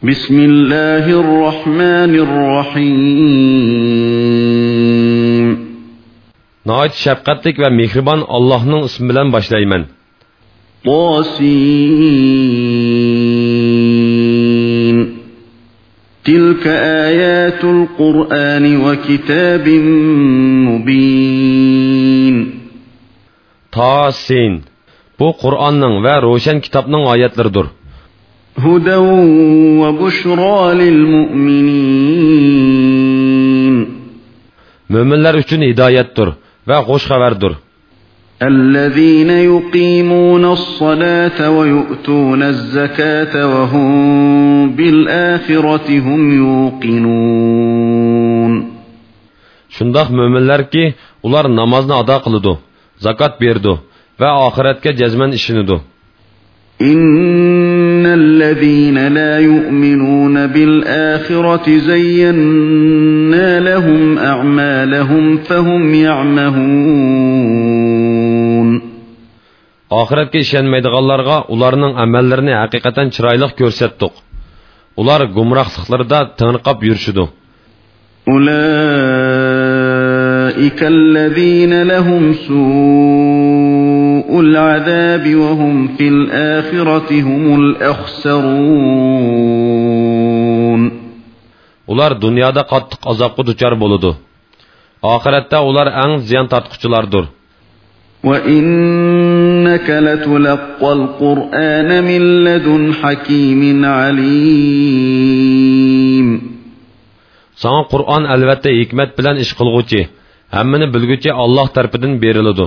بسم الله الرحمن الرحيم Nəhayət şəfqətlik və mehriban Allah'ın ismi bilan başlayman. طاسين تلك آيات القرآن وكتاب مبين Tasin. Bu Qur'onning va ro'shan kitobning oyatlaridir. هدى وبشرى للمؤمنين. مؤمنلر үчүн идаяттур ва хош хабардур الذين يقيمون الصلاة ويؤتون الزكاة وهم بالآخرة هم يوقنون. شنداق مؤمنلر ки улар намазны ада кылды закат берди ва ахиретке жазман ишинуду إن الذين لا يؤمنون بالآخرة زينا لهم أعمالهم فهم يعمهون آخرت کی شن میدگالرگا اولارنن عمللرنی حقیقتاً چرایلخ کرستوق أولار گمرخسخلردا تنقب یورشدو اولئک الذین لهم سوء سوء العذاب وهم في الآخرة هم الأخسرون Ular dunyoda qattiq azobga duchor bo'ladi. Oxiratda ular eng ziyon tortquchilardir. وإنك لتلقى القرآن من لدن حكيم عليم Sana Qur'on albatta hikmat bilan ish qilguvchi, hammani bilguvchi Alloh tarafidan beriladi.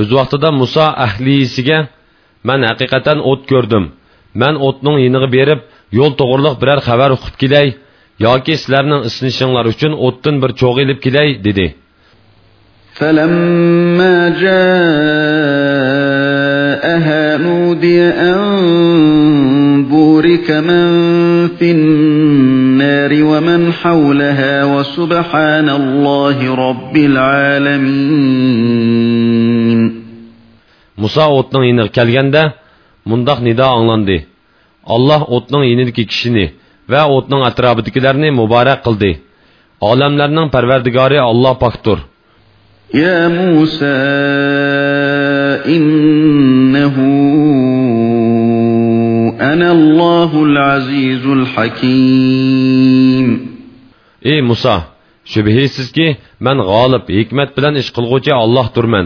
Öz vaqtida Musa ahlisiga "Men haqiqatan o't ko'rdim. Men o'tning yiniga berib, yo'l to'g'riliq biror xabar uqib kelay yoki sizlarning isnishinglar uchun o'tdan bir cho'g' ilib kelay" dedi. فلما جاءها نودي أن بورك من في النار ومن حولها وسبحان الله رب العالمين muso o'tning yeniga kelganda mundoq nido anglandi. Alloh o'tning yenidagi kishini va o'tning atrofidagilarni muborak qildi. Olamlarning parvardigori olloh pokdir. Ya muso innahu anallohul azizul hakim. Ey muso shubhisizki man g'olib hikmat bilan ish qilg'uvchi ollohdirman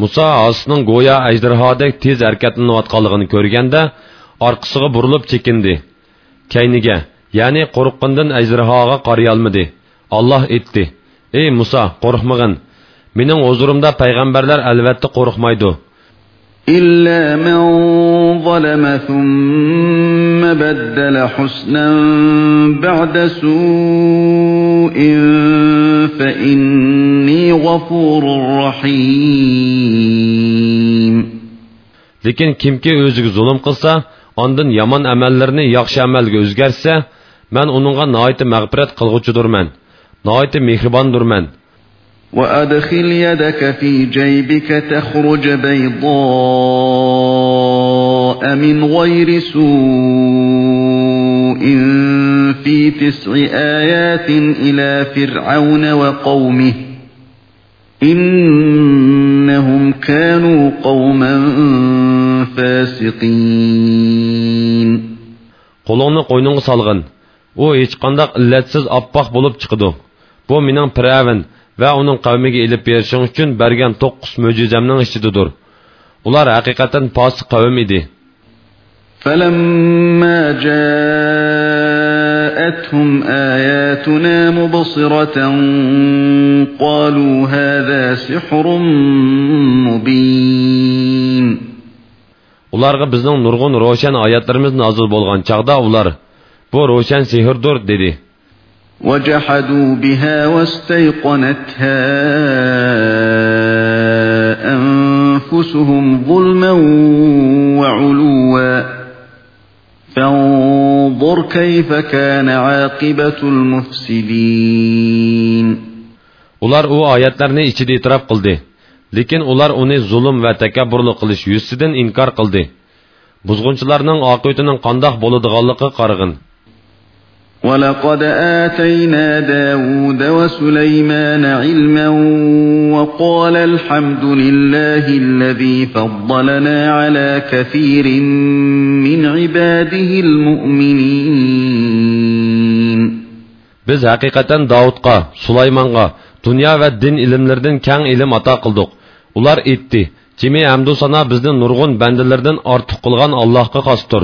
Musa asning go'yo ajdarhodek tez harakatlanayotganligini ko'rganda, orqasiga burilib chekindi. Kayniga, ya'ni qo'rqqandan ajdarhoga qariy olmadi. Alloh aytdi: "Ey Musa, qo'rqmag'in. Mening huzurimda payg'ambarlar albatta qo'rqmaydi. إلا من ظلم ثم بدل حسنا بعد سوء فإني غفور رحيم Lekin kimki o'ziga zulm qilsa, ondan yomon amallarini yaxshi amalga o'zgarsa, men uningga nihoyat mag'firat qilg'uchidirman. Nihoyat mehribondurman. وأدخل يدك في جيبك تخرج بيضاء من غير سوء في تسع آيات إلى فرعون وقومه إنهم كانوا قوما فاسقين qo'lingni qo'yningga solg'in u hech qandoq illatsiz oppoq bo'lib chiqidi bu mening piravin va uning qavmiga ilib berishing uchun bergan to'qqiz mo'jizamning ichidadir ular haqiqatan posiq qavm edi فلما جاءتهم آياتنا مبصرة قالوا هذا سحر مبين. ئۇلارغا بىزنىڭ نۇرغۇن روشەن ئايەتلىرىمىز نازىل بولغان چاغدا ئۇلار بۇ روشەن سېھىردۇر دېدى وجحدوا بها واستيقنتها انفسهم ظلما وعلوا فانظر كيف كان عاقبة المفسدين ular u oyatlarni ichida e'tirof qildi lekin ular uni zulm va takabburlik qilish yuzidan inkor qildi buzg'unchilarning oqibatining qandoq bo'ladiganligi qarg'in ولقد آتينا داود وسليمان علما وقال الحمد لله الذي فضلنا على كثير من عباده المؤمنين biz haqiqatan davudga sulaymonga dunyo va din ilmlaridan kang ilm ato qildik ular aytdi jimi hamdu sana bizni nurg'un bandalardan ortiq qilgan allohga xosdir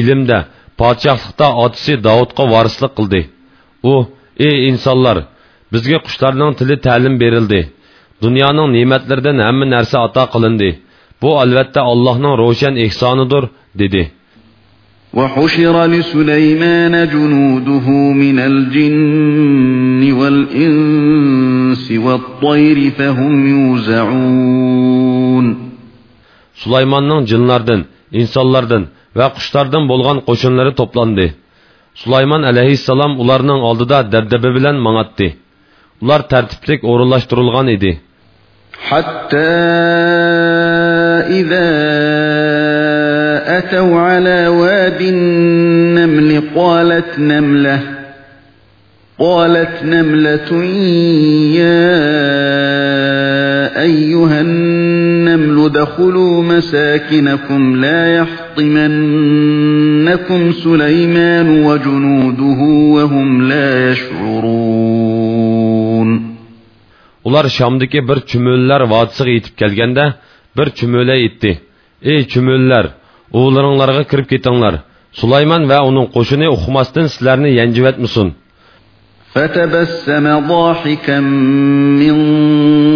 ilmda podshohlikda otasi davudga vorislik qildi. U ey insonlar bizga qushlarning tili ta'lim berildi. Dunyoning ne'matlaridan hamma narsa ato qilindi. Bu albatta allohning ro'shan ehsonidir dedi. وحشر لسليمان جنوده من الجن والإنس والطير فهم يوزعون Süleyman'ın cinlerden, insanlardan va qushlardan bo'lgan qo'shinlari to'plandi. Sulaymon alayhissalom ularning oldida dabdaba bilan mang'atdi. Ular tartiblik o'rinlashtirilgan edi. حتى إذا أتوا على واد النمل قالت نملة قالت نملة يا أيها النمل ادخلوا مساكنكم لا يحطمنكم سليمان وجنوده وهم لا يشعرون Ular Şamdagi bir chumullar vodisiga yetib kelganda bir chumula aytdi: "Ey chumullar, o'g'laringlarga kirib ketinglar. Sulaymon va uning qo'shini uqmasdan sizlarni yanjivatmasin." فتبسم ضاحكا من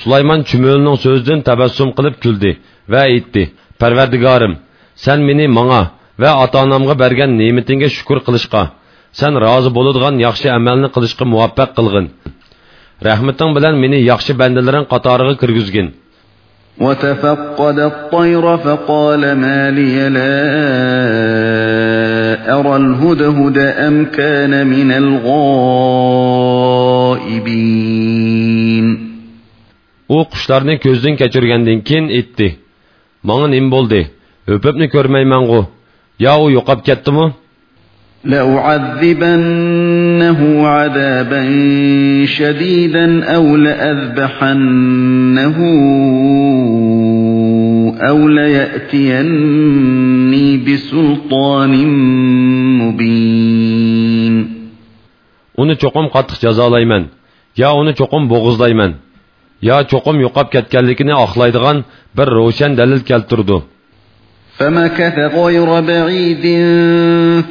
Sulaymon chumulning so'zidan tabassum qilib kuldi va aytdi: "Parvardigorim, sen meni menga va ota-onamga bergan ne'matingga shukr qilishga, sen rozi bo'ladigan yaxshi amalni qilishga muvaffaq qilgin. Rahmating bilan meni yaxshi bandalaring qatoriga kirgizgin." وتفقد الطير فقال ما لي لا أرى الهدهد أم كان من الغائبين u qushlarni ko'zdan kechirgandan keyin aytdi manga nim bo'ldi o'pibni ko'rmayman-ku yo u yo'qolib ketdimi لأعذبنه عذابا شديدا أو لأذبحنه أو ليأتيني بسلطان مبين uni cho'qim qattiq jazolayman yo uni cho'qim bo'g'izlayman yo cho'qim yo'qolib ketganligini oqlaydigan bir ro'shan dalil keltirdi فمكث غير بعيد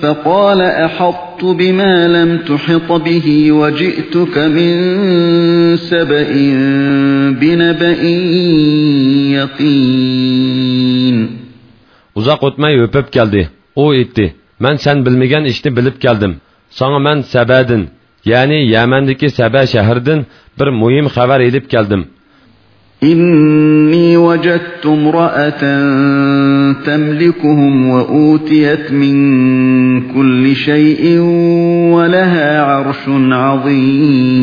فقال أحطت بما لم تحط به وجئتك من سبأ بنبأ يقين Uzaq o'tmay o'pib keldi. U aytdi: "Men sen bilmagan ishni bilib keldim. Sana men Sabadin, ya'ni Yamandagi Saba shahridan bir muhim xabar elib keldim." إني وجدت امرأة تملكهم وأوتيت من كل شيء ولها عرش عظيم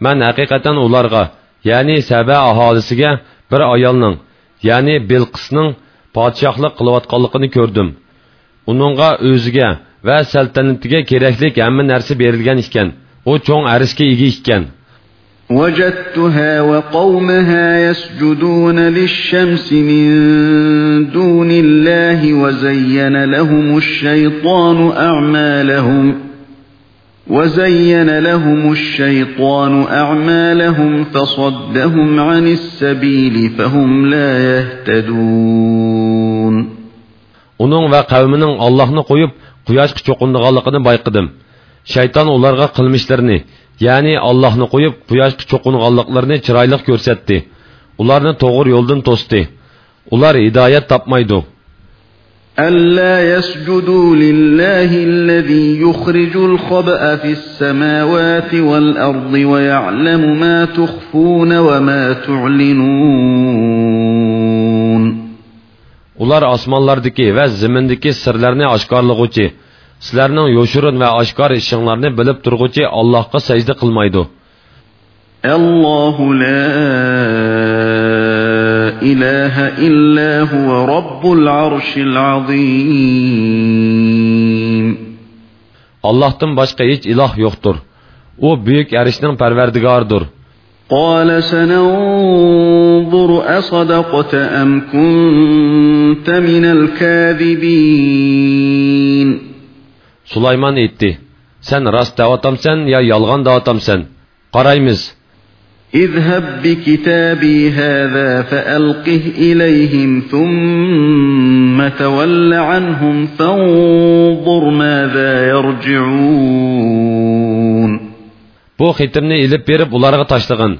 من حقيقة ularga ya'ni Saba aholisiga bir ayolning ya'ni Bilqisning podshohlik qilayotganligini ko'rdim. Uningga o'ziga va saltanatiga kerakli hamma narsa berilgan ekan. U cho'ng arishga ega ekan. وجدتها وقومها يسجدون للشمس من دون الله وزين لهم الشيطان أعمالهم وزين لهم الشيطان أعمالهم فصدهم عن السبيل فهم لا يهتدون Onun və qavminin Allah'ını qoyub quyoshga cho'qindiganligini bayqidim. Shayton ularga qilmishlarini ya'ni Allohni qo'yib quyoshga cho'qinganliklarini chiroyli ko'rsatdi ularni to'g'ri yo'ldan to'sdi ular hidoyat topmaydi ألا يسجدوا لله الذي يخرج الخبأ في السماوات والأرض ويعلم ما تخفون وما تعلنون Ular osmonlardagi va zimindagi sirlarni oshkorlag'uvchi sizlarning yo'shirin va oshkor ishinglarni bilib turg'uchi allohga sajda qilmaydi. Allohu la ilaha illa huva robbul arshil azim. Allohdan boshqa hech iloh yo'qdir. U buyuk arishning parvardigoridir قال سننظر أصدقت أم كنت من الكاذبين. Sulaymon aytdi sen rost davotamsan yo yolg'on davotamsan qaraymiz. اذهب بكتابي هذا فألقه إليهم ثم تول عنهم فانظر ماذا يرجعون Bu xitimni ilib berib ularga tashlag'in.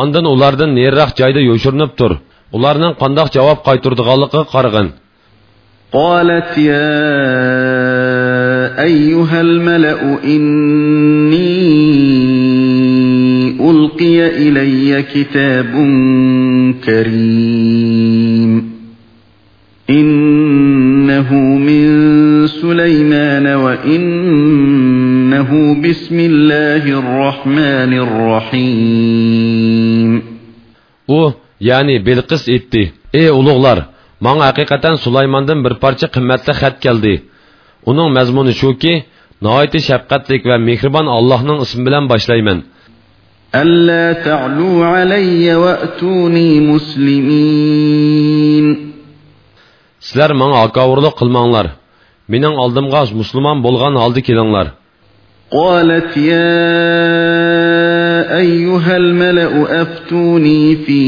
Ondan ulardan neriroq joyda yo'shirinib tur. Ularning qandoq javob qayturdiganligiga qarag'in. Qalat ya أيها الملأ إني ألقي إلي كتاب كريم إنه من سليمان وإنه بسم الله الرحمن الرحيم U, yani Bilqis etti. Ey ulug'lar, Mana haqiqatan Sulaymondan bir parcha qimmatli xat keldi. Uning mazmuni shuki, nihoyatda shafqatlik va mehribon Allohning ismi bilan boshlayman. Alla ta'lu alayya wa'tuni muslimin. Sizlar menga akavurlik qilmanglar. Mening oldimga musulmon bo'lgan holda kelinglar. قالت يا أيها الملأ أفتوني في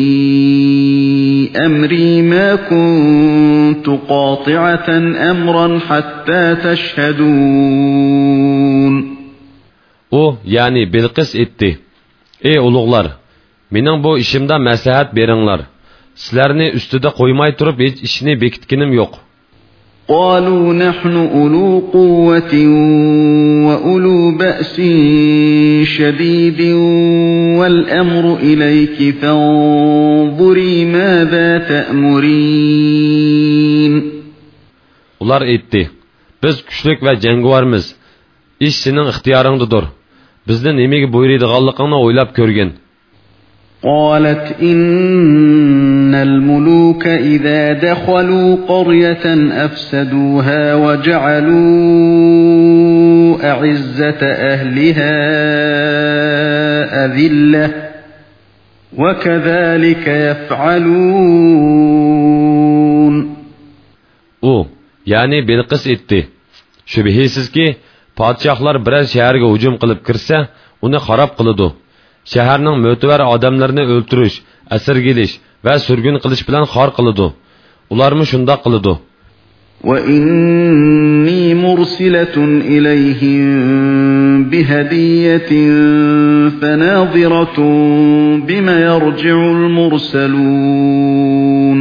أمري ما كنت قاطعة أمرا حتى تشهدون O, yani Bilqis etti. Ey ulug'lar, mening bu ishimda maslahat beringlar. Sizlarni ustida qo'ymay turib hech ishni bekitkinim yo'q. قالوا نحن أولو قوة وأولو بأس شديد والأمر إليك فانظري ماذا تأمرين Ular aytdi, biz kuchlik va jangovarmiz. Ish sening ixtiyoringdadir. Bizni nimaga buyuradiganligingni o'ylab ko'rgin. قالت إن الملوك إذا دخلوا قرية أفسدوها وجعلوا أعزة أهلها أذلة وكذلك يفعلون U, yani Bilqis etti. Şübihisiz padişahlar birer şehirge hücum qilib kirsa, uni xarob qiladi. shaharning mo'tivar odamlarini o'ltirish asirgilish va surgun qilish bilan xor qiladi ularmi shundoq qiladi وإني مرسلة إليهم بهدية فناظرة بما يرجع المرسلون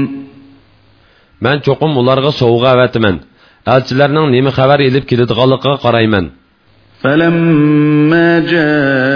man cho'qim ularga sovg'a avatiman elchilarning nima xabar ilib keladiganligiga qarayman فلما جاء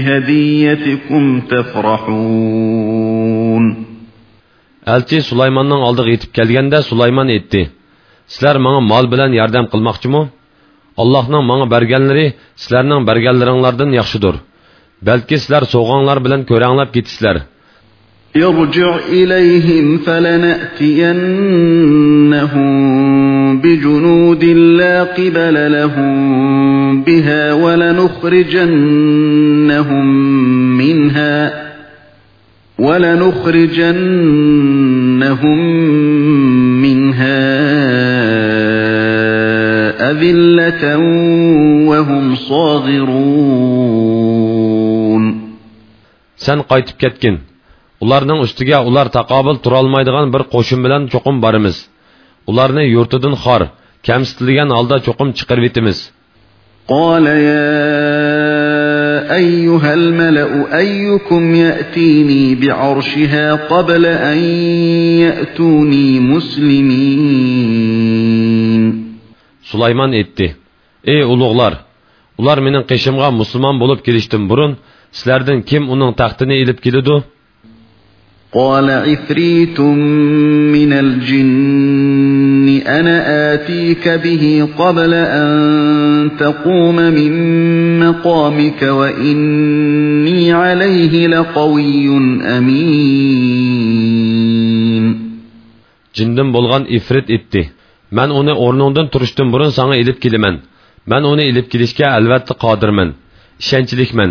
بهديتكم تفرحون elchi sulaymonning oldiga yetib kelganda sulaymon aytdi sizlar manga mol bilan yordam qilmoqchimi allohning manga berganlari sizlarning berganlaringlardan yaxshidir balki sizlar so'g'onglar bilan ko'ranglab ketisizlar ارجع إليهم فلنأتينهم بجنود لا قبل لهم بها ولنخرجنهم منها ولنخرجنهم منها أذلة وهم صاغرون sen qaytib ketgin ularning ustiga ular taqobil turolmaydigan bir qo'shin bilan cho'qim boramiz ularni yurtidan xor kamsitilgan holda cho'qim chiqarib etamiz قال يا أيها الملأ أيكم يأتيني بعرشها قبل أن يأتوني مسلمين Sulayman etti. Ey uluğlar! Ular menin qishimga musulmon bo'lib kelishdan burun sizlardan kim uning taxtini ilib kelidu? قال عفريت من الجن أنا آتيك به قبل أن تقوم من مقامك وإني عليه لقوي أمين jindan bo'lgan ifrit etdi man uni o'rningdan turishdan burun sanga ilib kelaman man uni ilib kelishga albatta qodirman ishonchlikman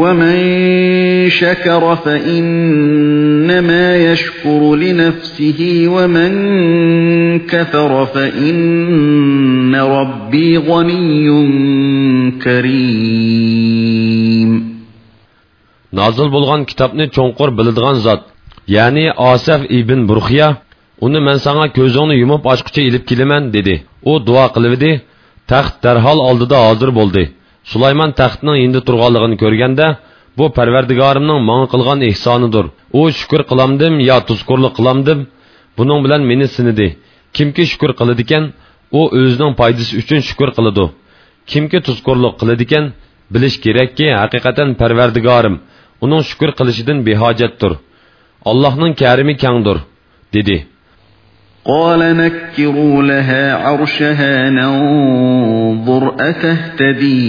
ومن شكر فإنما يشكر لنفسه ومن كفر فإن ربي غني كريم nozil bo'lgan kitobni cho'nqur biladigan zot ya'ni osaf ibn burxiya uni man sanga ko'zingni yumib ochqicha ilib kelaman dedi u duo qilibdi taxt darhol oldida hozir bo'ldi sulaymon taxtning endi turganligini ko'rganda bu parvardigorimning manga qilgan ehsonidir. U shukur qilamdim yo tuzkurlik qilamdim buning bilan meni sinidi. Kimki shukur qiladigan u o'zining foydasi uchun shukur qiladi. Kimki tuzkurlik qiladigan bilish kerakki haqiqatan parvardigorim uning shukur qilishidan behojatdir. Allohning karimi kangdir dedi. قال نكروا لها عرشها ننظر أتهتدي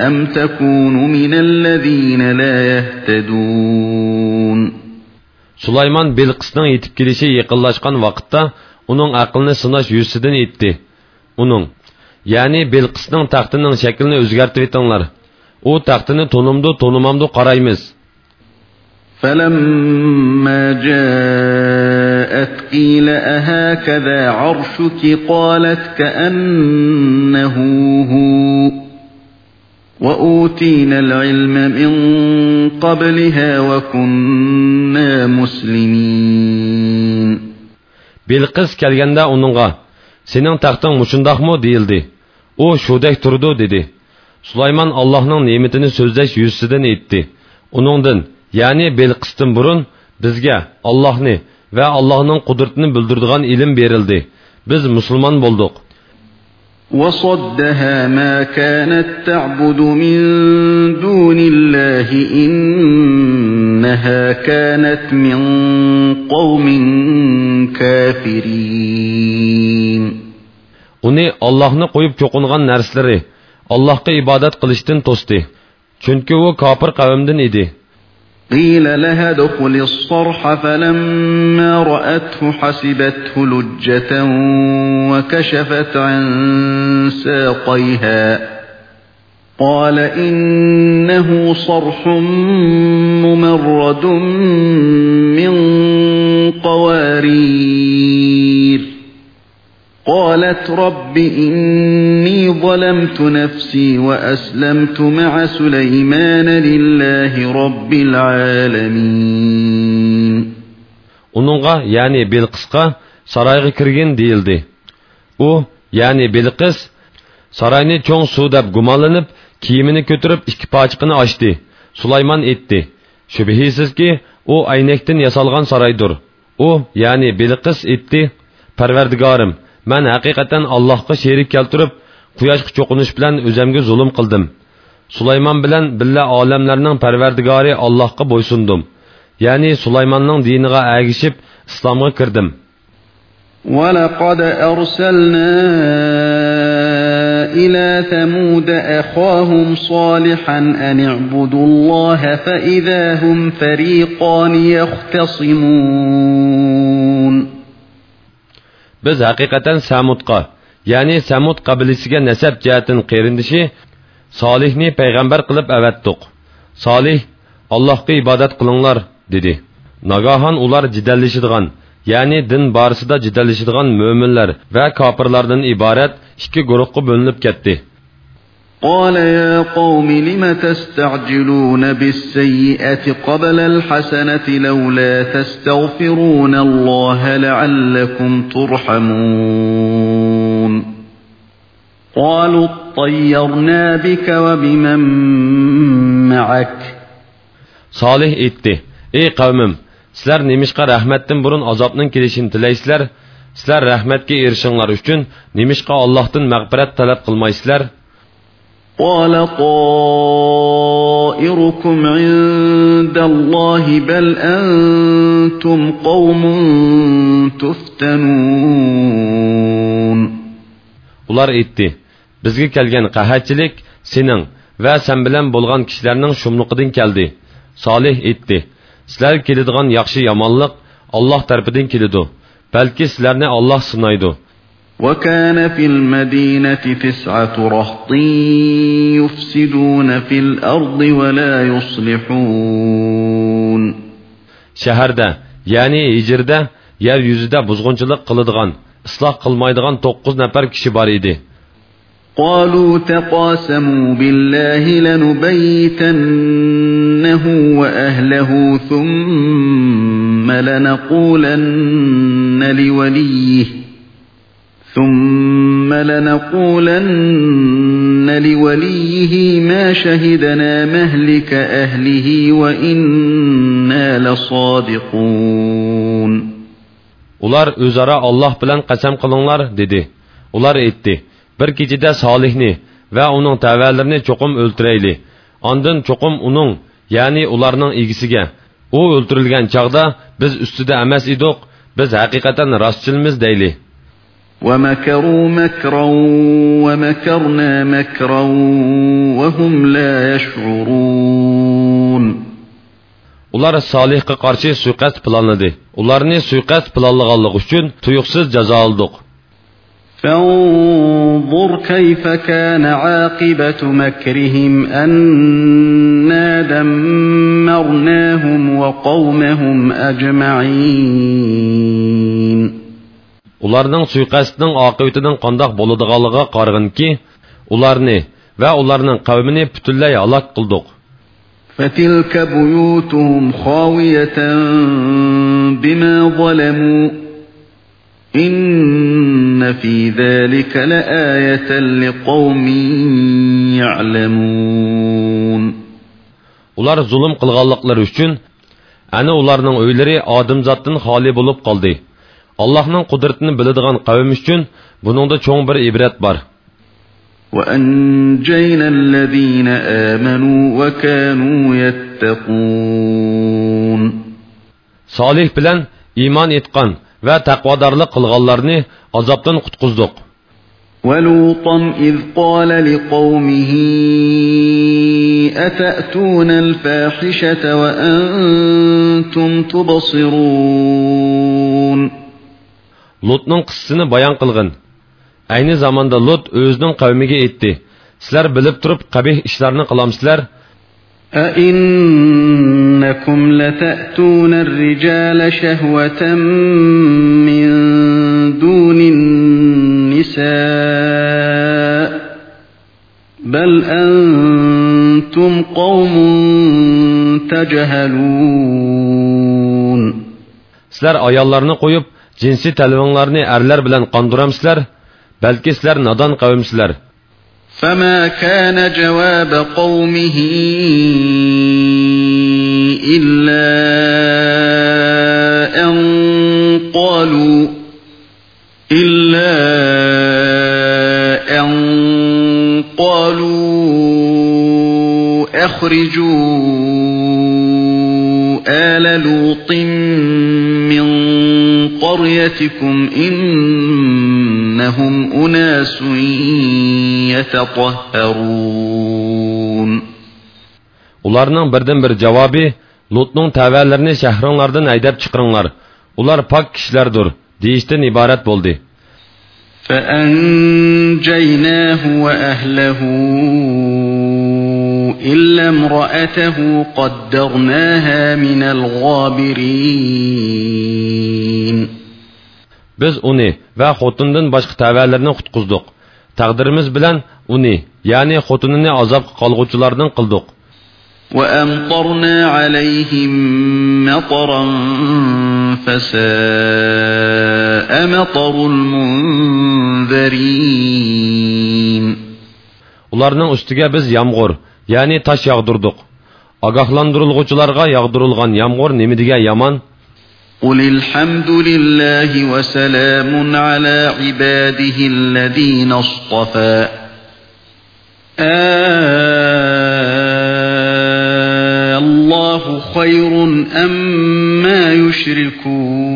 أم تكون من الذين لا يهتدون sulaymon belqisning yetib kelishi yaqinlashgan vaqtda uning aqlni sinash yuzidan etdi uning ya'ni belqisning taxtining shaklini o'zgartib etinglar u taxtini to'nimdu to'nimamdu qaraymiz فلما جاءت قيل أهكذا عرشك قالت كأنه هو وأوتينا العلم من قبلها وكنا مسلمين belqis kelganda uningga sening taxting mushundoqmi deyildi u shudek turdi dedi sulaymon allohning ne'matini so'zlash yuzsidan aytdi uningdan ya'ni belqisdan burun bizga allohni va allohning qudratini bildiradigan ilm berildi biz musulmon bo'ldik وصدها ما كانت تعبد من دون الله إنها كانت من قوم كافرين uni ollohni qo'yib cho'qingan narsalari allohga ibodat qilishdan to'sdi chunki u kofir qavmdan edi قيل لها ادخل الصرح فلما رأته حسبته لجة وكشفت عن ساقيها. قال إنه صرح ممرد من قوارير. قالت رب إني ظلمت نفسي وأسلمت مع سليمان لله رب العالمين Onunğa, yani Bilqisqa sarayga kirgin deyildi. U, yani Bilqis sarayni cho'ng suv deb gumonlanib, kiyimini ko'tarib ikki pochiqini ochdi. Sulaymon etdi. Shubhisizki, u aynakdan yasalgan saraydir. U, yani Bilqis etdi, Parvardigorim, man haqiqatan allohga sherik keltirib quyoshga cho'qinish bilan o'zimga zulm qildim sulaymon bilan billa olamlarning parvardigori allohga bo'ysundim ya'ni sulaymonning diniga agishib islomga kirdim ولقد أرسلنا إلى ثمود أخاهم صالحا أن اعبدوا الله فإذا هم فريقان يختصمون biz haqiqatan samudqa ya'ni samud qabilasiga nasab jihatdan qerindishi solihni payg'ambar qilib avatdiq solih allohga ibodat qilinglar dedi. Nagahon ular jidallashadigan ya'ni din borasida jidallashadigan mo'minlar va kofirlardan iborat ikki guruhga bo'linib ketdi قال يا قوم لم تستعجلون بالسيئة قبل الحسنة لولا تستغفرون الله لعلكم ترحمون قالوا اطيرنا بك وبمن معك سالىھ ئېيتتى ئى قەۋمىم سىلەر نېمىشقا رەھمەتتىن بۇرۇن ئازابنىڭ كېلىشىنى تىلەيسىلەر سىلەر رەھمەتكە ئېرىشىشىڭلار ئۈچۈن نېمىشقا ئاللاھتىن مەغپىرەت تەلەپ قىلمايسىلەر قال طائركم عند الله بل أنتم قوم تفتنون ular aytdi bizga kelgan qahatchilik sening va sen bilan bo'lgan kishilarning shumliqidan keldi solih aytdi sizlar keladigan yaxshi yomonlik olloh tarafidan keladi balki sizlarni olloh sinaydi وكان في المدينة تسعة رهط يفسدون في الأرض ولا يصلحون شهردة يعني هجردة yer yüzüde buzgunculuk kılıdıgan, ıslah kılmaydıgan dokuz nefer kişi bar idi. قالوا تقاسموا بالله لنبيتنه وأهله ثم لنقولن لوليه ثم لنقولن لوليه ما شهدنا مهلك أهله وإنا لصادقون ular o'zaro olloh bilan qasam qilinglar dedi ular aytdi bir kechada solihni va uning tavallarini cho'qim o'ltirayli ondin cho'qim uning ya'ni ularning egisiga u o'ltirilgan chog'da biz ustida emas edik biz haqiqatan rostchilmiz deyli ومكروا مكرا ومكرنا مكرا وهم لا يشعرون ular solihga qarshi suiqasd planladi ularni suiqasd planlaganligi uchun tuyuqsiz jazo oldik فانظر كيف كان عاقبة مكرهم أنا دمرناهم وقومهم أجمعين ularning suiqasdining oqibatining qandoq bo'ladiganligiga qaraganki ularni va ularning qavmini butunlay halok qildik فتلك بيوتهم خاوية بما ظلموا إن في ذلك لآية لقوم يعلمون ular zulm qilganliklari uchun ana ularning uylari odamzoddan xoli bo'lib qoldi allohning qudratini biladigan qavm uchun buningda cho'ng bir ibrat bor وأنجينا الذين آمنوا وكانوا يتقون solih bilan iymon etgan va taqvodorlik qilganlarni azobdan qutqizdik ولوطا إذ قال لقومه أتأتون الفاحشة وأنتم تبصرون lutning qissini bayon qilg'in ayni zamonda lut o'zining qavmiga aytdi sizlar bilib turib qabih ishlarni qilamsizlar أئنكم لتأتون الرجال شهوة من دون النساء بل أنتم قوم تجهلون سلر آيالlarını koyup جنسی تلوانلارنی ارلر بلن قاندورم سلر بلکی سلر فما كان جواب قومه الا ان قالوا الا ان قالوا أخرجوا آل لوط قريتكم إنهم أناس يتطهرون Ularning birdan bir javobi Lutning tavallarini shahringlardan haydab chiqaringlar. Ular pok kishilardir, deyishdan iborat bo'ldi. فأنجيناه وأهله إلا امرأته قدرناها من الغابرين Biz uni va xotindan boshqa tavallarni qutqizdik. Taqdirimiz bilan uni, ya'ni xotinini azobga qolg'uvchilardan qildik. وأمطرنا عليهم مطرا فساء مطر المنذرين Ularning ustiga biz yomg'ir, ya'ni tosh yog'dirdik. Ogohlantirilg'uvchilarga yog'dirilgan yomg'ir nima degan yomon? قل الحمد لله وسلام على عباده الذين اصطفى آه الله خير أما يشركون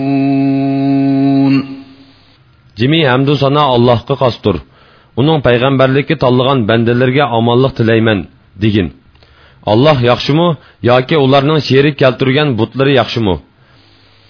Jimi hamdu sana Allohga qostur. Uning payg'ambarlikka tanlagan bandalarga omonlik tilayman, degin. Alloh yaxshimi yoki ularning sherik keltirgan butlari yaxshimi?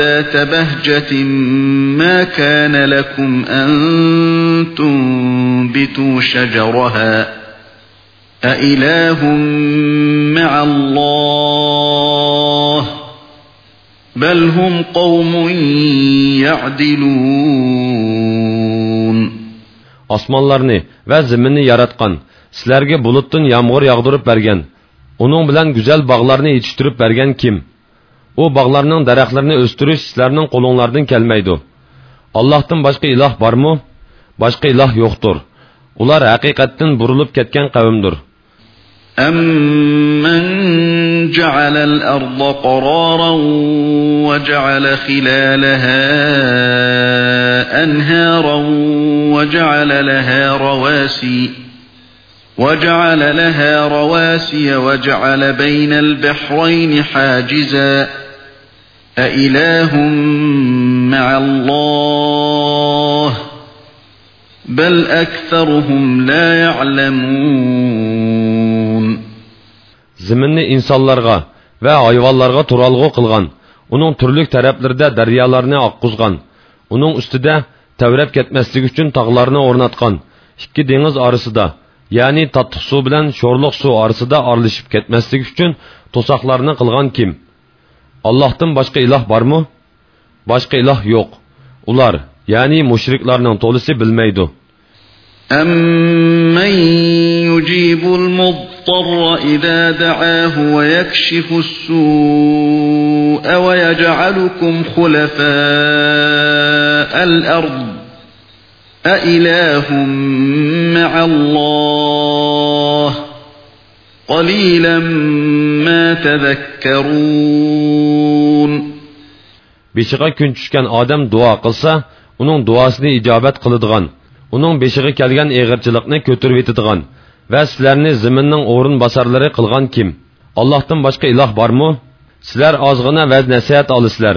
ذات بهجة ما كان لكم أن تنبتوا شجرها أإله مع الله بل هم قوم يعدلون osmonlarni va zaminni yaratgan sizlarga bulutdan yomg'ir yog'dirib bergan uning bilan go'zal bog'larni yetishtirib bergan kim u bog'larning daraxtlarini o'stirish sizlarning qo'linglardan kelmaydi allohdan boshqa iloh bormi boshqa iloh yo'qdir ular haqiqatdan burilib ketgan qavmdir أَمَّنْ جَعَلَ الْأَرْضَ قَرَارًا وَجَعَلَ خِلَالَهَا أَنْهَارًا وَجَعَلَ لَهَا رَوَاسِيَ وَجَعَلَ لَهَا رَوَاسِيَ وَجَعَلَ بَيْنَ الْبَحْرَيْنِ حَاجِزًا أَإِلَٰهٌ مَّعَ اللَّهِ بَلْ أَكْثَرُهُمْ لَا يَعْلَمُونَ ziminni insonlarga va hayvonlarga turalg'u qilgan uning turli taraflarida daryolarni oqqizgan uning ustida tavrab ketmasligi uchun tog'larni o'rnatgan ikki dengiz orasida ya'ni tattiq suv bilan sho'rliq suv orasida oralashib ketmasligi uchun to'soqlarni qilgan kim allohdan boshqa iloh bormi boshqa iloh yo'q ular ya'ni mushriklarning to'lisi bilmaydi أَمَّن يُجِيبُ الْمُضْطَرَّ إِذَا دَعَاهُ وَيَكْشِفُ السُّوءَ وَيَجْعَلُكُمْ خُلَفَاءَ الْأَرْضِ أَإِلَٰهٌ مَّعَ اللَّهِ قَلِيلًا مَا تَذَكَّرُونَ Beşiğe gün düşkən adam dua qılsa, onun duasını icabət qılıdığan, uning beshiga kelgan eg'irchilikni ko'tarib yetadigan va sizlarni ziminning o'rin bosarlari qilgan kim allohdan boshqa iloh bormi sizlar ozg'ina va nasihat olisizlar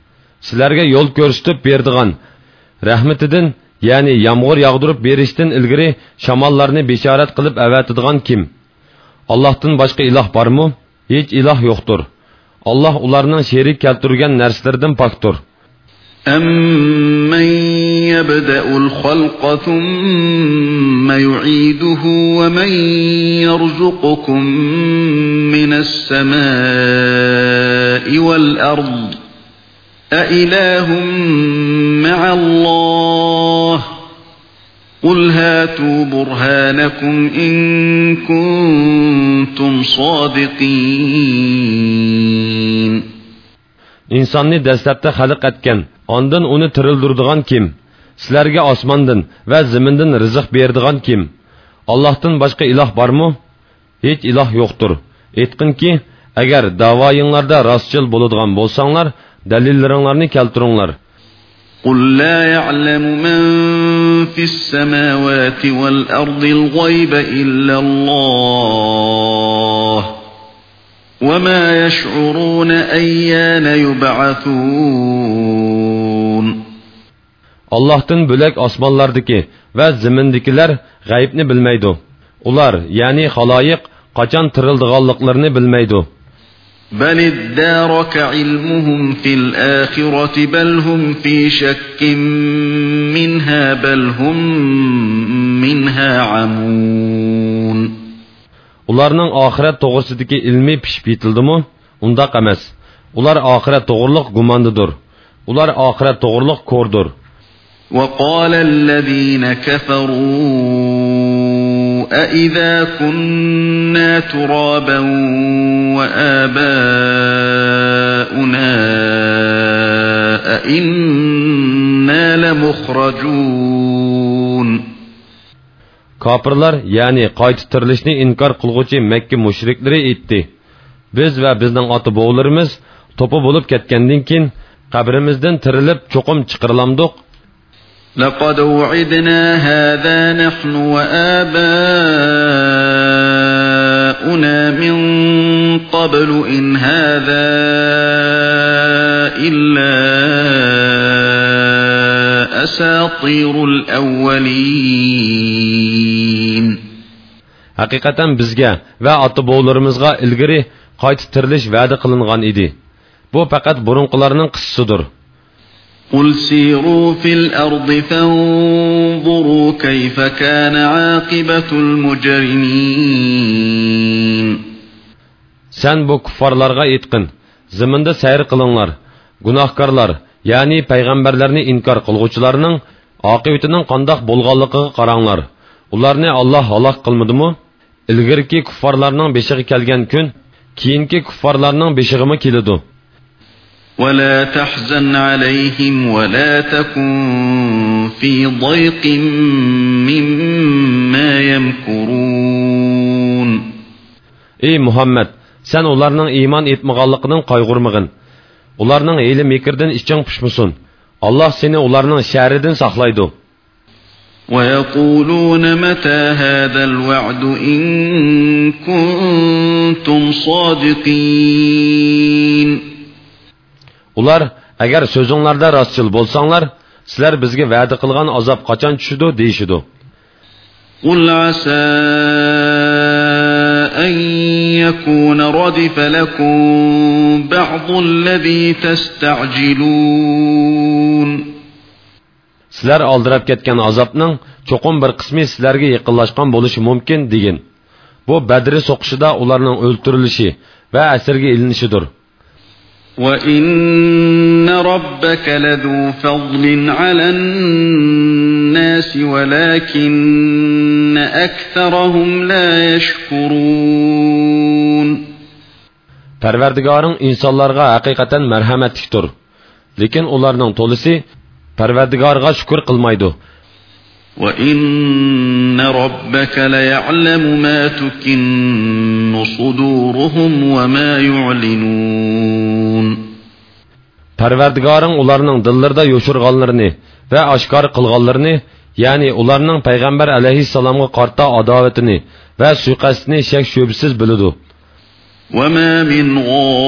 sizlarga yo'l ko'rsatib berdigan rahmatidan ya'ni yomg'ir yog'dirib berishdan ilgari shamollarni bishorat qilib avatadigan kim allohdan boshqa iloh bormi hech iloh yo'qdir alloh ularning sherik keltirgan narsalaridan pokdir أَمَّن يَبْدَأُ الْخَلْقَ ثُمَّ يُعِيدُهُ وَمَن يَرْزُقُكُم مِّنَ السَّمَاءِ وَالْأَرْضِ أَإِلَٰهٌ مَّعَ اللَّهِ قُلْ هَاتُوا بُرْهَانَكُمْ إِن كُنتُمْ صَادِقِينَ insonni dastlabda xalq etgan ondan uni tirildirdigan kim sizlarga osmondan va zimindan rizq berdigan kim allohdan boshqa iloh bormi hech iloh yo'qdir aytqinki agar davoyinglarda rostchil bo'ladigan bo'lsanglar dalillaringlarni keltiringlar قل لا يعلم من في السماوات والأرض الغيب إلا الله وما يشعرون أيان يبعثون Allah'tan bölek osmonlardaki ve zimindikiler g'aybni bilmaydi. Ular, ya'ni xaloyiq qachon tirildiganliklarini bilmaydi. بل ادارك علمهم في الآخرة بل هم في شك منها بل هم منها عمون ularning oxirat to'g'risidagi ilmiy pishib yetildi-mu? Undaq emas. Ular oxirat to'g'riliq gumondidir. Ular oxirat to'g'riliq ko'rdir. وقال الذين كفروا أئذا كنا ترابا وآباؤنا أئنا لمخرجون Kafirlar, ya'ni qayta tirilishni inkor qilguvchi Makka mushriklari aytdi. Biz va bizning ota-bovlarimiz to'pi bo'lib ketgandan keyin qabrimizdan tirilib cho'qim chiqarilamdiq. لقد وعدنا هذا نحن وآباؤنا من قبل إن هذا إلا أساطير الأولين. حقيقة بزجا و أطبولرمزغا إلغري قايت ترلش وعد قلنغان إدي. بو فقط برونقلارنن قصصدر. قل سيروا في الأرض فانظروا كيف كان عاقبة المجرمين sen bu kuffarlarga aytqin ziminda sayr qilinglar gunohkorlar ya'ni payg'ambarlarni inkor qilg'uvchilarning oqibatining qandoq bo'lganligiga qaranglar ularni olloh halok qilmadimi ilgirki kuffarlarning beshig'i kelgan kun keyingi kuffarlarning beshig'imi keladi ولا تحزن عليهم ولا تكن في ضيق مما يمكرون ey muhammad sen ularning iymon etmaganligidan qayg'urmag'in ularning hiyli mekrdan iching pushmasin alloh seni ularning sharidan saqlaydi ويقولون متى هذا الوعد إن كنتم صادقين ular agar so'zinglarda rostchil bo'lsanglar sizlar bizga va'da qilgan azob qachon tushidi deyishidu قل عسى أن يكون ردف لكم بعض الذي تستعجلون Sizlar oldirab ketgan azobning cho'qim bir qismi sizlarga yaqinlashgan bo'lishi mumkin degin. Bu Badr so'qishida ularning o'ltirilishi va asirga ilinishidir. وَإِنَّ رَبَّكَ لَذُو فَضْلٍ عَلَى النَّاسِ وَلَكِنَّ أَكْثَرَهُمْ لَا يَشْكُرُونَ Parvardigoring insonlarga haqiqatan marhamatlikdir. Lekin ularning to'lisi Parvardigorga shukr qilmaydi. وَإِنَّ رَبَّكَ لَيَعْلَمُ مَا تُكِنُّ صُدُورُهُمْ وَمَا يُعْلِنُونَ Parvardigoring ularning dillarida yo'shirganlarini va oshkor qilganlarini, ya'ni ularning payg'ambar alayhissalomga qarta adovatini va suiqasdini shak shubsiz biladi. وَمَا مِنْ غَائِبَةٍ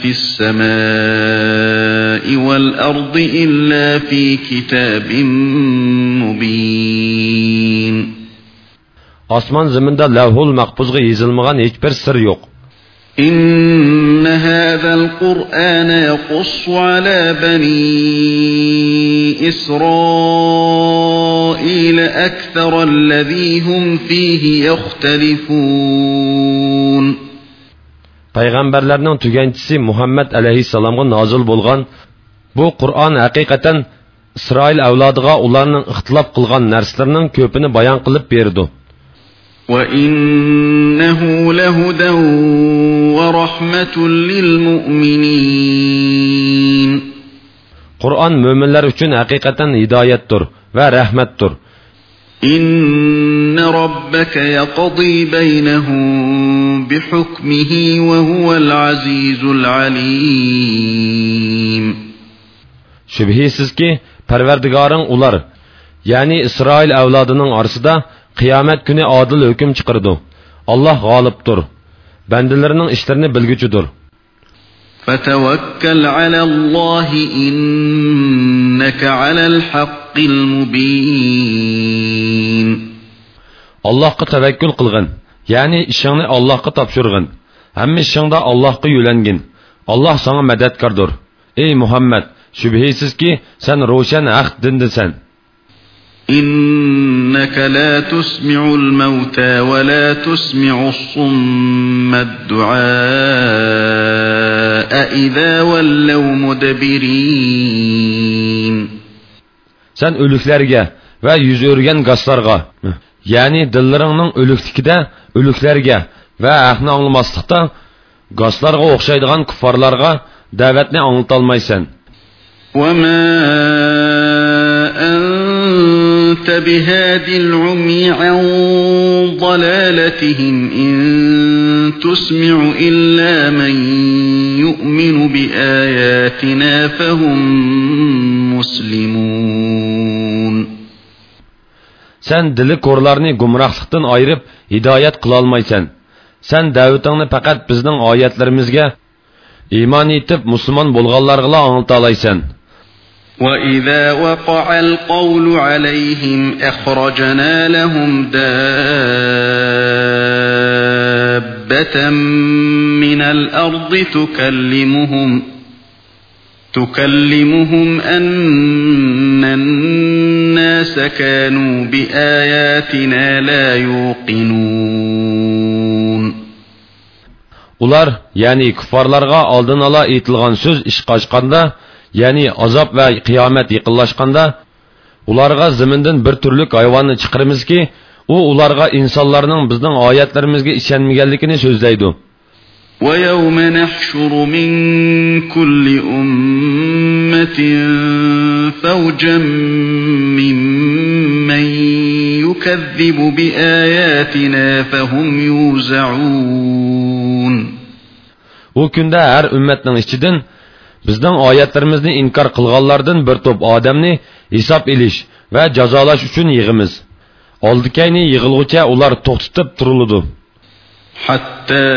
فِي السَّمَاءِ وَالْأَرْضِ إِلَّا فِي كِتَابٍ مُبِينٍ Osmon zaminda lavhul mahfuzga yozilmagan hech bir sir yo'q. إن هذا القرآن يقص على بني إسرائيل أكثر الذي هم فيه يختلفون payg'ambarlarning tuganchisi muhammad alayhissalomga nozil bo'lgan bu qur'on haqiqatan isroil avlodiga ularning ixtilof qilgan narsalarning ko'pini bayon qilib berdi وَإِنَّهُ لَهُدًى وَرَحْمَةٌ لِلْمُؤْمِنِينَ Qur'on mo'minlar uchun haqiqatan hidoyatdir va rahmatdir. İnne rabbeke yaqdi beynehum bihukmihi ve huvel azizul alim. Şübhisiz ki Perverdigarın ular, yani İsrail evladının arsıda kıyamet günü adil hüküm çıkırdı. Allah galiptir. Bendilerinin işlerini bilgücüdür. فتوكل على الله إنك على الحق المبين. الله قد توكل قلغن يعني شان الله قد تبشرغن هم شان دا الله قد يلنجن الله سانا مدد كردور اي محمد شبهي سيسكي سن روشن اخت دندسن إنك لا تسمع الموتى ولا تسمع الصم الدعاء إذا ولوا مدبرين Sen ölüklərə və yüz örgən qaslarga, yəni dillərindən ölüklikdə ölüklərə və əhni anlamaslıqda qaslarga oxşaydıgan kuffarlarga dəvətni anlatılmaysan. وما أنت بهاد العمي عن ضلالتهم إن تسمع إلا من يؤمن بآياتنا فهم مسلمون Sen dili korlarni gumrohlikdan ayirib hidoyat qila olmaysan. Sen da'vatingni faqat bizning oyatlarimizga iymon etib musulmon bo'lganlarga anglata olaysan. وَإِذَا وَقَعَ الْقَوْلُ عَلَيْهِمْ أَخْرَجْنَا لَهُمْ دَابَّةً مِنَ الْأَرْضِ تُكَلِّمُهُمْ تُكَلِّمُهُمْ أَنَّ النَّاسَ كَانُوا بِآيَاتِنَا لَا يُوقِنُونَ Ular, yani kuffarlarga aldın ala etilgan söz iş ya'ni azob va qiyomat yaqinlashganda ularga zimindan bir turlik hayvonni chiqaramizki u ularga insonlarning bizning oyatlarimizga ishonmaganligini so'zlaydi ويوم نحشر من كل أمة فوجا ممن يكذب بآياتنا فهم يوزعون u kunda har ummatning ichidan bizning oyatlarimizni inkor qilganlardan bir to'p odamni hisob ilish va jazolash uchun yig'imiz oldikayni yig'ilg'ucha ular to'xtatib turiladi حتى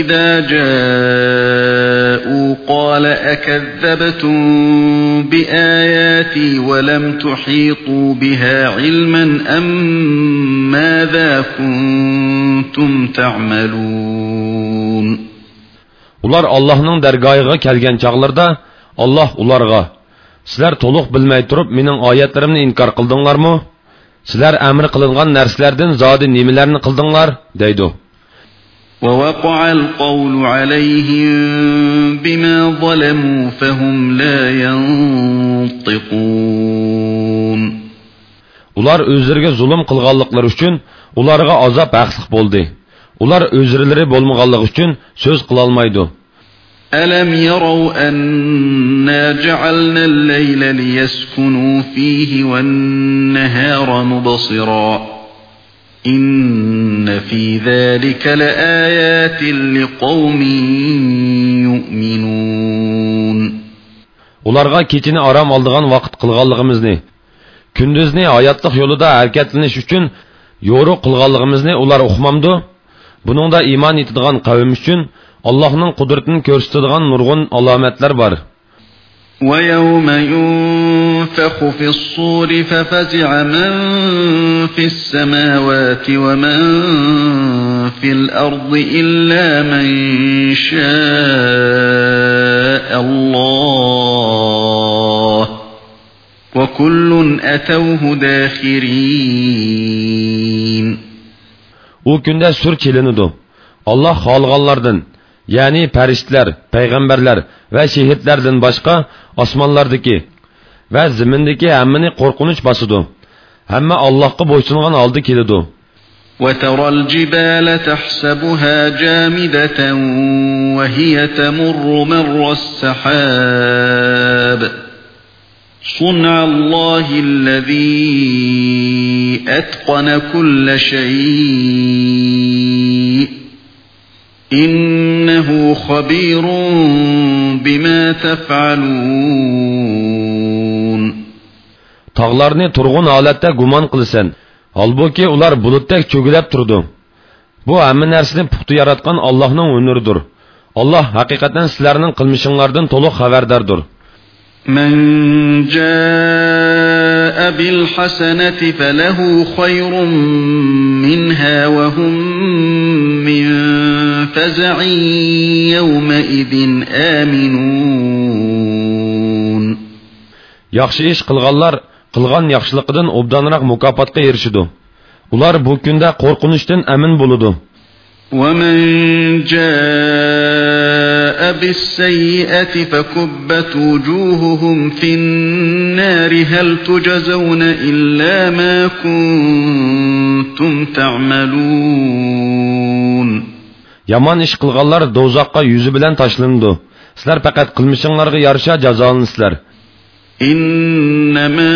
إذا جاءوا قال أكذبتم بآياتي ولم تحيطوا بها علما أم ماذا كنتم تعملون ular allohning dargohiga kelgan chog'larida olloh ularga sizlar to'liq bilmay turib mening oyatlarimni inkor qildinglarmi? Sizlar amr qilingan narsalardan zodi nimalarni qildinglar? deydi. ووقع القول عليهم بما ظلموا فهم لا ينطقون Ular özlerine zulüm kılgallıklar üçün onlara azap haksız buldu. Ular o'zlari bo'lmaganligi uchun so'z qila olmaydi. ألم يروا أنا جعلنا الليل ليسكنوا فيه والنهار مبصراً إن في ذلك لآيات لقوم يؤمنون Ularga kechini aram oldigan vaqt qilganligimizni, kunduzni hayotlik yo'lida harakatlanish uchun yo'riq qilganligimizni ular uqmamdi. Buningda iymon etadigan qavm uchun Allohning qudratini ko'rsatadigan nurg'un alomatlar bor. ويوم ينفخ في الصور ففزع من في السماوات ومن في الأرض إلا من شاء الله وكل أتوه داخرين O günde sür çelinidu. Allah xalğanlardan, ya'ni farishtalar payg'ambarlar va shehidlardan boshqa osmonlardagi va zimindagi hammani qo'rqinch bosidi hamma allohga bo'ysungan oldi keladi وترى الجبال تحسبها جامدة وهي تمر مر السحاب صنع الله الذي أتقن كل شيء إنه خبير بما تفعلون Tağlarını turğun holatda gumon qilsan. Holbuki ular bulutdek cho'gilab turdi. Bu hamma narsani puxta yaratgan Allohning o'niridir. Alloh haqiqatan sizlarning qilmishinglardan to'liq xabardordir. من جاء بالحسنة فله خير منها وهم من فزع يومئذ آمنون Yaxshi ish qilganlar qilgan yaxshiligidan obdanroq mukofotga erishidi. Ular bu kunda qo'rqinishdan amin bo'ladi. ومن جاء بالسيئة فكبت وجوههم في النار هل تجزون إلا ما كنتم تعملون Yaman ish qilganlar do'zaxqa yuzi bilan tashlanadi. Sizlar faqat qilmishinglarga yarasha jazolansizlar. إنما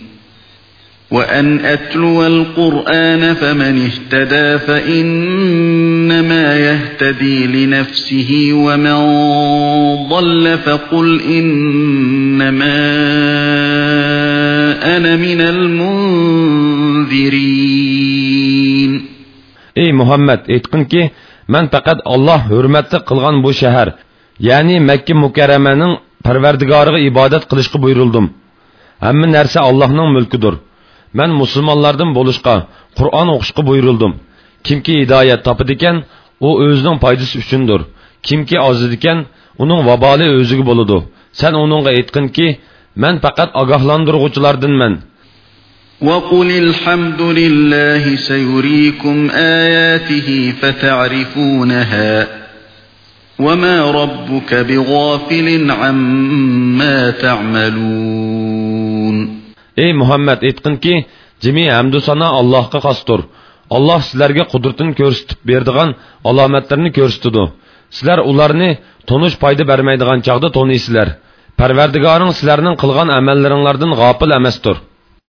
وأن أتلو القرآن فمن اهتدى فإنما يهتدي لنفسه ومن ضل فقل إنما أنا من المنذرين. أي محمد اتقن كي من تقد الله حرمت قلغان بو شهر. يعني مكة مكرمانن پروردگارغ عبادت قلشق بيرولدم همين نرسى الله نن ملكدر. Men musulmonlardan bo'lishqa, Qur'on o'qishga buyurildim. Kimki hidoyat topadi ekan, u o'zining foydasi uchundir. Kimki ozidi ekan, uning vaboli o'ziga bo'ladi. Sen uningga aytqinki, men faqat ogohlantiruvchilardanman. وقل الحمد لله سيريكم آياته فتعرفونها وما ربك بغافل عما تعملون Ey Muhammad aytqinki, jimi hamdu sana Allohga xosdir. Alloh sizlarga qudratini ko'rsatib berdigan alomatlarni ko'rsatdi. Sizlar ularni tonish foyda bermaydigan chaqda to'niysizlar. Parvardigoring sizlarning qilgan amallaringlardan g'ofil emasdir.